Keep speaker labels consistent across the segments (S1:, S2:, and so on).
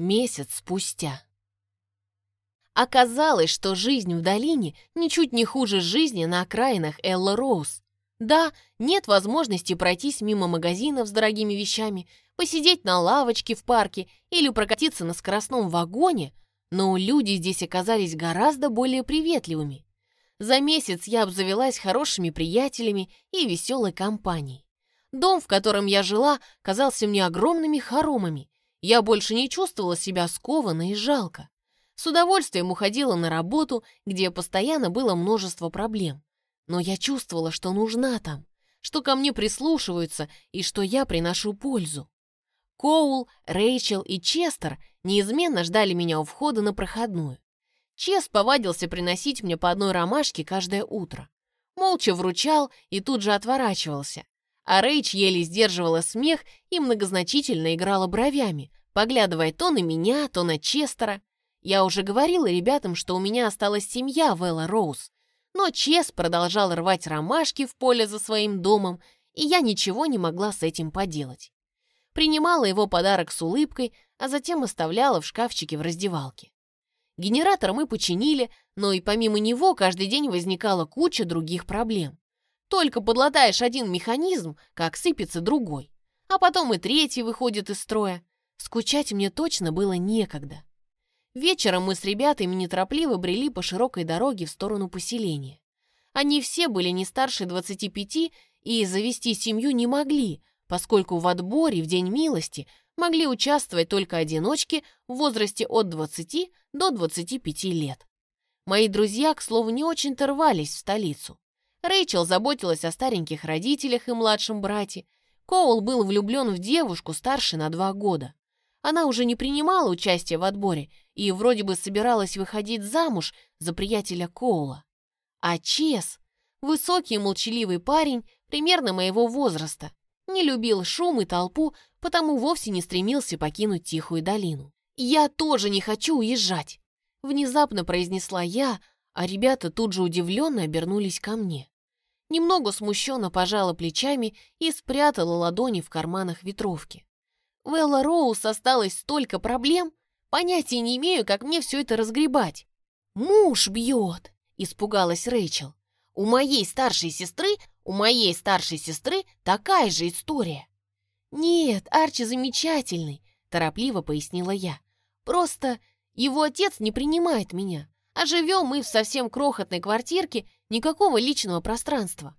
S1: Месяц спустя. Оказалось, что жизнь в долине ничуть не хуже жизни на окраинах Элла Роуз. Да, нет возможности пройтись мимо магазинов с дорогими вещами, посидеть на лавочке в парке или прокатиться на скоростном вагоне, но люди здесь оказались гораздо более приветливыми. За месяц я обзавелась хорошими приятелями и веселой компанией. Дом, в котором я жила, казался мне огромными хоромами. Я больше не чувствовала себя скованно и жалко. С удовольствием уходила на работу, где постоянно было множество проблем. Но я чувствовала, что нужна там, что ко мне прислушиваются и что я приношу пользу. Коул, Рэйчел и Честер неизменно ждали меня у входа на проходную. Чес повадился приносить мне по одной ромашке каждое утро. Молча вручал и тут же отворачивался. А Рэйч еле сдерживала смех и многозначительно играла бровями, поглядывая то на меня, то на Честера. Я уже говорила ребятам, что у меня осталась семья Вэлла Роуз, но Чес продолжал рвать ромашки в поле за своим домом, и я ничего не могла с этим поделать. Принимала его подарок с улыбкой, а затем оставляла в шкафчике в раздевалке. Генератор мы починили, но и помимо него каждый день возникала куча других проблем. Только подлатаешь один механизм, как сыпется другой. А потом и третий выходит из строя. Скучать мне точно было некогда. Вечером мы с ребятами неторопливо брели по широкой дороге в сторону поселения. Они все были не старше 25 и завести семью не могли, поскольку в отборе в День милости могли участвовать только одиночки в возрасте от 20 до 25 лет. Мои друзья, к слову, не очень-то рвались в столицу. Рэйчел заботилась о стареньких родителях и младшем брате. Коул был влюблен в девушку старше на два года. Она уже не принимала участия в отборе и вроде бы собиралась выходить замуж за приятеля Коула. А Чес, высокий и молчаливый парень, примерно моего возраста, не любил шум и толпу, потому вовсе не стремился покинуть тихую долину. «Я тоже не хочу уезжать!» Внезапно произнесла я, а ребята тут же удивленно обернулись ко мне. Немного смущенно пожала плечами и спрятала ладони в карманах ветровки. У Элла Роуз осталось столько проблем, понятия не имею, как мне все это разгребать. «Муж бьет!» — испугалась Рэйчел. «У моей старшей сестры, у моей старшей сестры такая же история». «Нет, Арчи замечательный», — торопливо пояснила я. «Просто его отец не принимает меня, а живем мы в совсем крохотной квартирке, никакого личного пространства».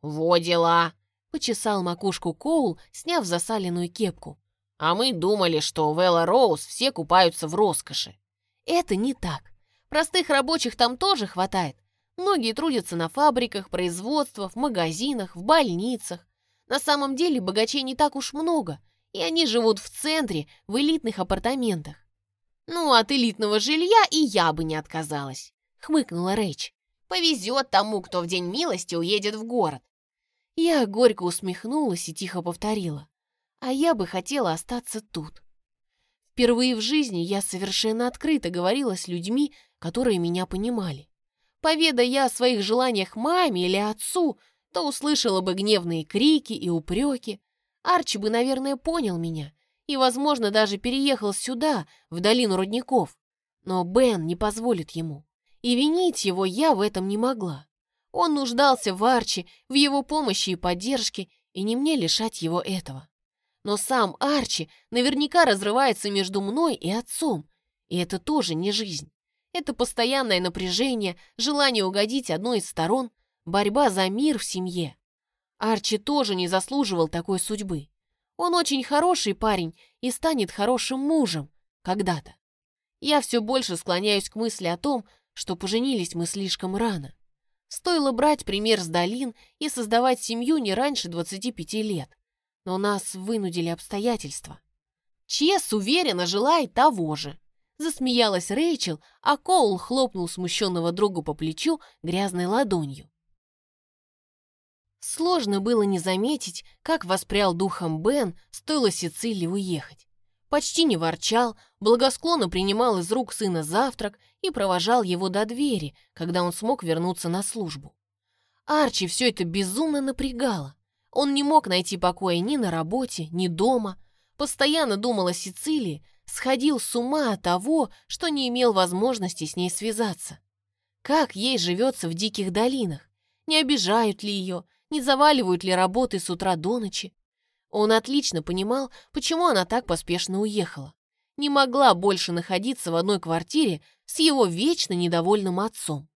S2: «Во дела!»
S1: — почесал макушку Коул, сняв засаленную кепку.
S2: А мы думали, что у Вэлла Роуз все купаются в роскоши.
S1: Это не так. Простых рабочих там тоже хватает. Многие трудятся на фабриках, производствах, в магазинах, в больницах. На самом деле богачей не так уж много, и они живут в центре, в элитных апартаментах.
S2: «Ну, от элитного жилья и я бы не отказалась», — хмыкнула Рэйч. «Повезет тому, кто в день милости уедет в город».
S1: Я горько усмехнулась и тихо повторила а я бы хотела остаться тут. Впервые в жизни я совершенно открыто говорила с людьми, которые меня понимали. Поведа я о своих желаниях маме или отцу, то услышала бы гневные крики и упреки. Арчи бы, наверное, понял меня и, возможно, даже переехал сюда, в долину рудников. Но Бен не позволит ему. И винить его я в этом не могла. Он нуждался в Арчи, в его помощи и поддержке, и не мне лишать его этого. Но сам Арчи наверняка разрывается между мной и отцом. И это тоже не жизнь. Это постоянное напряжение, желание угодить одной из сторон, борьба за мир в семье. Арчи тоже не заслуживал такой судьбы. Он очень хороший парень и станет хорошим мужем когда-то. Я все больше склоняюсь к мысли о том, что поженились мы слишком рано. Стоило брать пример с долин и создавать семью не раньше 25 лет но нас вынудили обстоятельства. Чес уверенно желает того же. Засмеялась Рэйчел, а Коул хлопнул смущенного другу по плечу грязной ладонью. Сложно было не заметить, как воспрял духом Бен, стоило Сицилии уехать. Почти не ворчал, благосклонно принимал из рук сына завтрак и провожал его до двери, когда он смог вернуться на службу. Арчи все это безумно напрягало. Он не мог найти покоя ни на работе, ни дома. Постоянно думал о Сицилии, сходил с ума от того, что не имел возможности с ней связаться. Как ей живется в диких долинах? Не обижают ли ее? Не заваливают ли работы с утра до ночи? Он отлично понимал, почему она так поспешно уехала. Не могла больше находиться в одной квартире с его вечно недовольным отцом.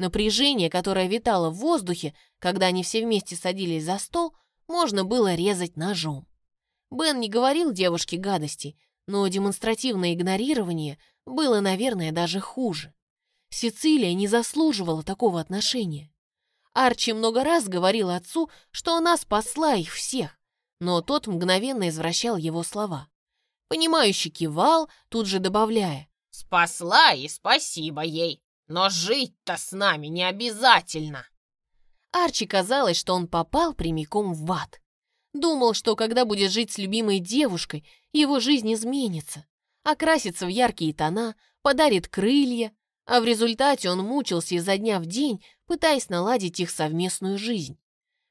S1: Напряжение, которое витало в воздухе, когда они все вместе садились за стол, можно было резать ножом. Бен не говорил девушке гадостей, но демонстративное игнорирование было, наверное, даже хуже. Сицилия не заслуживала такого отношения. Арчи много раз говорил отцу, что она спасла их всех, но тот мгновенно извращал его слова. Понимающий кивал, тут же добавляя.
S2: «Спасла и спасибо ей, но жить-то с нами не обязательно!»
S1: Арчи казалось, что он попал прямиком в ад. Думал, что когда будет жить с любимой девушкой, его жизнь изменится, окрасится в яркие тона, подарит крылья, а в результате он мучился изо дня в день, пытаясь наладить их совместную жизнь.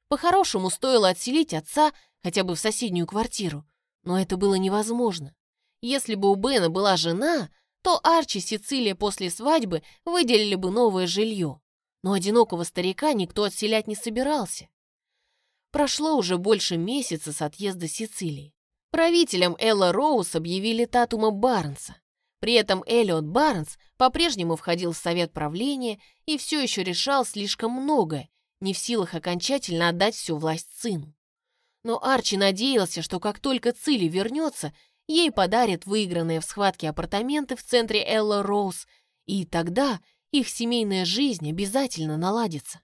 S1: По-хорошему стоило отселить отца хотя бы в соседнюю квартиру, но это было невозможно. Если бы у Бена была жена, то Арчи Сицилия после свадьбы выделили бы новое жилье. Но одинокого старика никто отселять не собирался. Прошло уже больше месяца с отъезда Сицилии. Правителем Элла Роуз объявили Татума Барнса. При этом Эллиот Барнс по-прежнему входил в совет правления и все еще решал слишком многое, не в силах окончательно отдать всю власть сыну. Но Арчи надеялся, что как только Цилли вернется, ей подарят выигранные в схватке апартаменты в центре Элла Роуз, и тогда их семейная жизнь обязательно наладится.